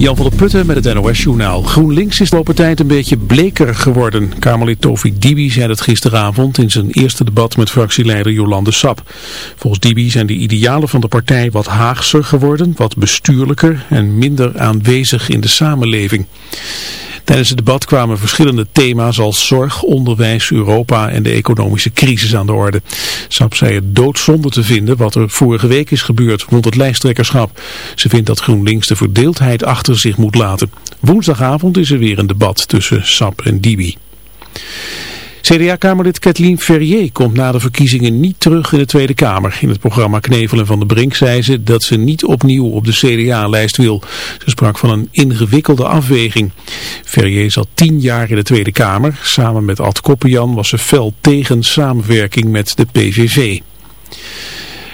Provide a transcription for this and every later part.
Jan van der Putten met het NOS-journaal. GroenLinks is de lopen tijd een beetje bleker geworden. Kamerlid Tofik Dibi zei dat gisteravond in zijn eerste debat met fractieleider Jolande Sap. Volgens Dibi zijn de idealen van de partij wat haagser geworden, wat bestuurlijker en minder aanwezig in de samenleving. Tijdens het debat kwamen verschillende thema's als zorg, onderwijs, Europa en de economische crisis aan de orde. Sap zei het doodzonde te vinden wat er vorige week is gebeurd rond het lijsttrekkerschap. Ze vindt dat GroenLinks de verdeeldheid achter zich moet laten. Woensdagavond is er weer een debat tussen Sap en Dibi. CDA-kamerlid Kathleen Ferrier komt na de verkiezingen niet terug in de Tweede Kamer. In het programma Knevelen van de Brink zei ze dat ze niet opnieuw op de CDA-lijst wil. Ze sprak van een ingewikkelde afweging. Ferrier zat tien jaar in de Tweede Kamer. Samen met Ad Koppenjan was ze fel tegen samenwerking met de PVV.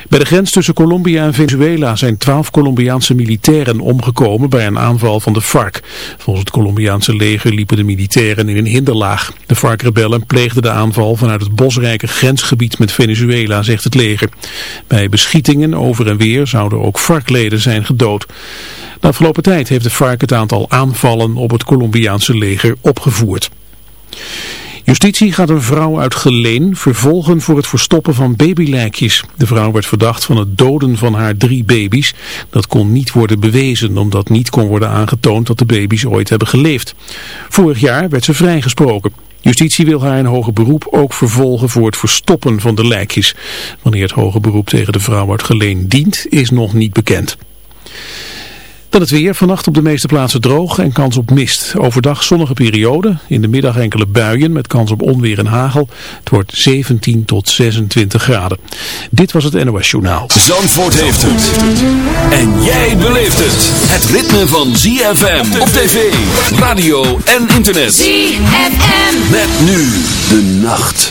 Bij de grens tussen Colombia en Venezuela zijn twaalf Colombiaanse militairen omgekomen bij een aanval van de FARC. Volgens het Colombiaanse leger liepen de militairen in een hinderlaag. De FARC-rebellen pleegden de aanval vanuit het bosrijke grensgebied met Venezuela, zegt het leger. Bij beschietingen over en weer zouden ook FARC-leden zijn gedood. De afgelopen tijd heeft de FARC het aantal aanvallen op het Colombiaanse leger opgevoerd. Justitie gaat een vrouw uit Geleen vervolgen voor het verstoppen van babylijkjes. De vrouw werd verdacht van het doden van haar drie baby's. Dat kon niet worden bewezen omdat niet kon worden aangetoond dat de baby's ooit hebben geleefd. Vorig jaar werd ze vrijgesproken. Justitie wil haar in hoger beroep ook vervolgen voor het verstoppen van de lijkjes. Wanneer het hoger beroep tegen de vrouw uit Geleen dient is nog niet bekend. Dan het weer. Vannacht op de meeste plaatsen droog en kans op mist. Overdag zonnige periode. In de middag enkele buien met kans op onweer en hagel. Het wordt 17 tot 26 graden. Dit was het NOS Journaal. Zandvoort heeft het. En jij beleeft het. Het ritme van ZFM op tv, radio en internet. ZFM. Met nu de nacht.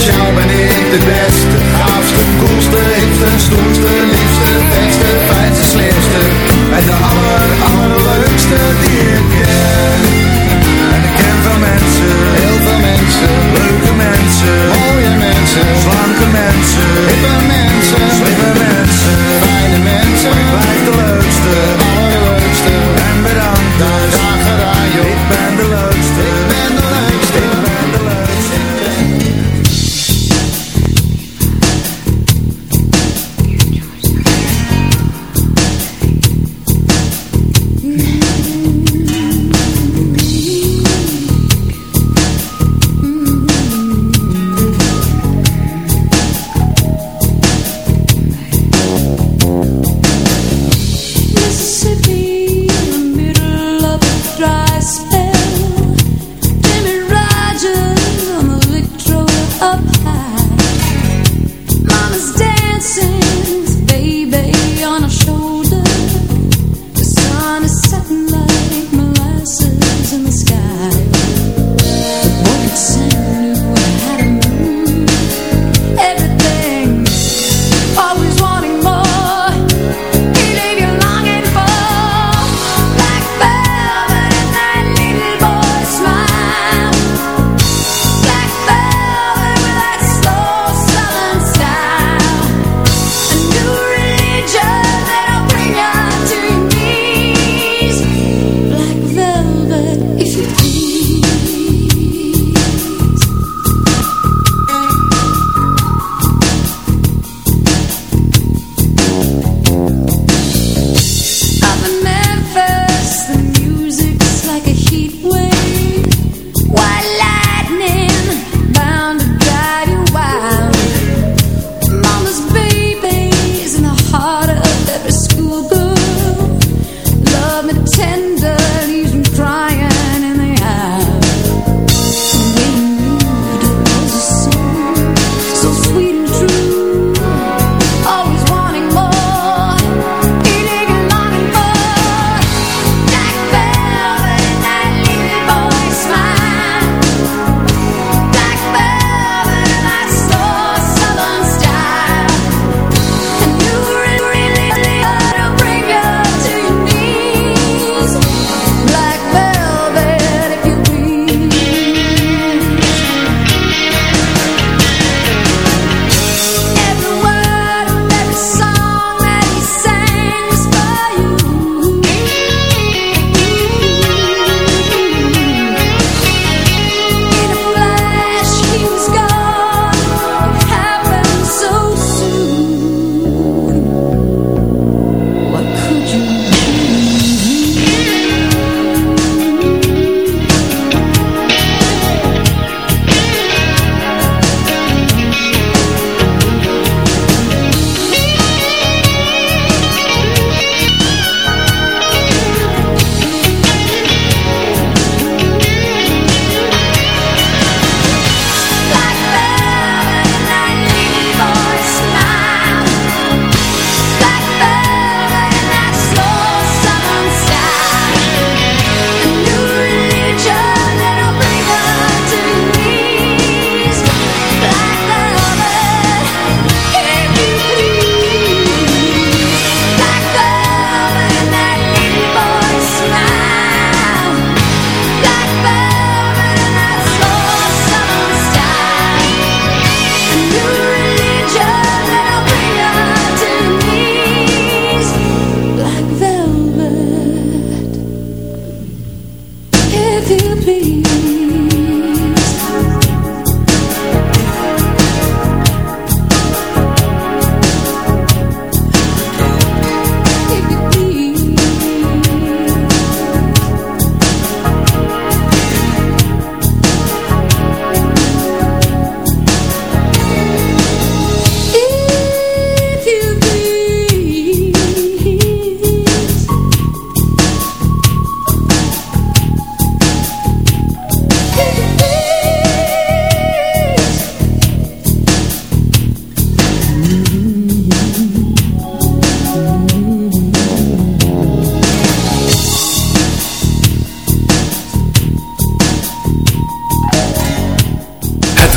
Naast jou ben ik de beste, gaafste, koelste, hipste, stoerste, liefste, beste, fijnste, slimste. En de aller, allerleukste die ik ken. En ik ken veel mensen, heel veel mensen, leuke mensen, mooie mensen, slanke mensen, hippe mensen, slimme mensen, fijne mensen. Maar ik de leukste, allerleukste. En bedankt dus, dag gedaan joh. Ik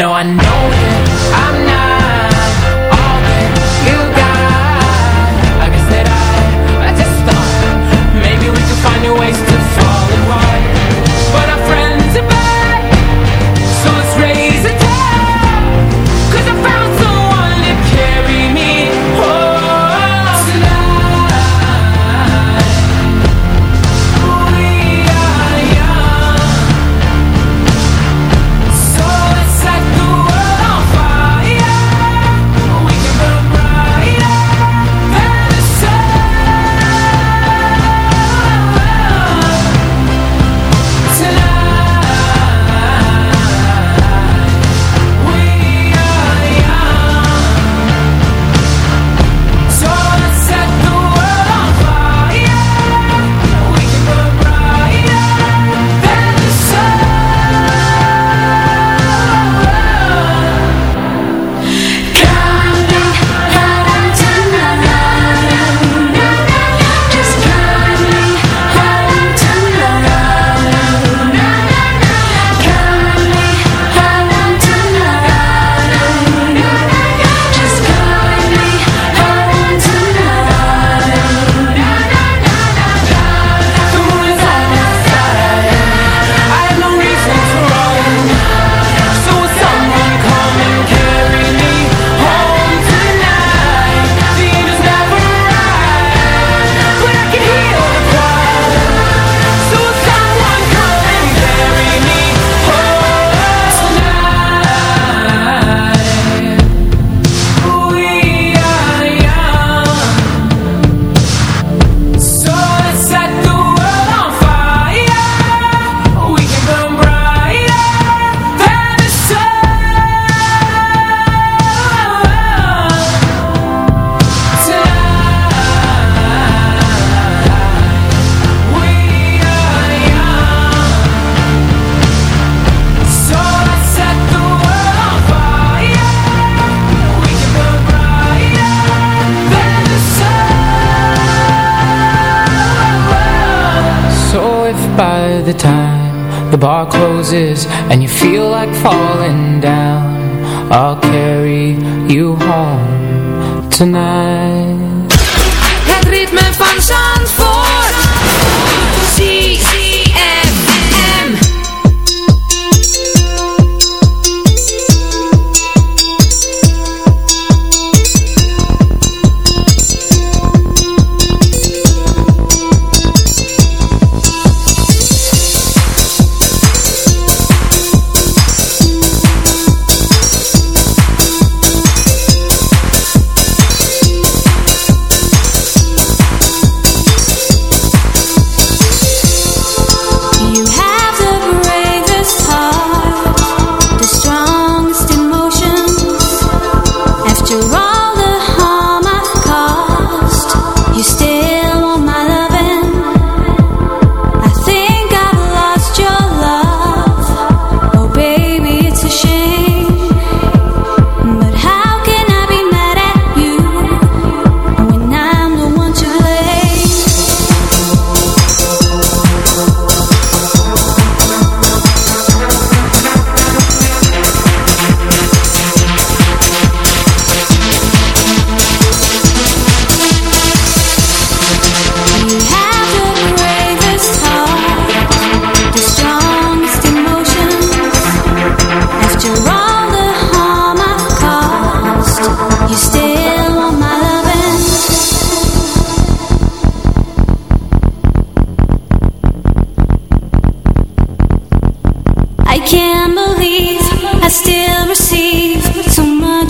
No, I know. by the time the bar closes and you feel like falling down I'll carry you home tonight. Het ritme van Zandvoort.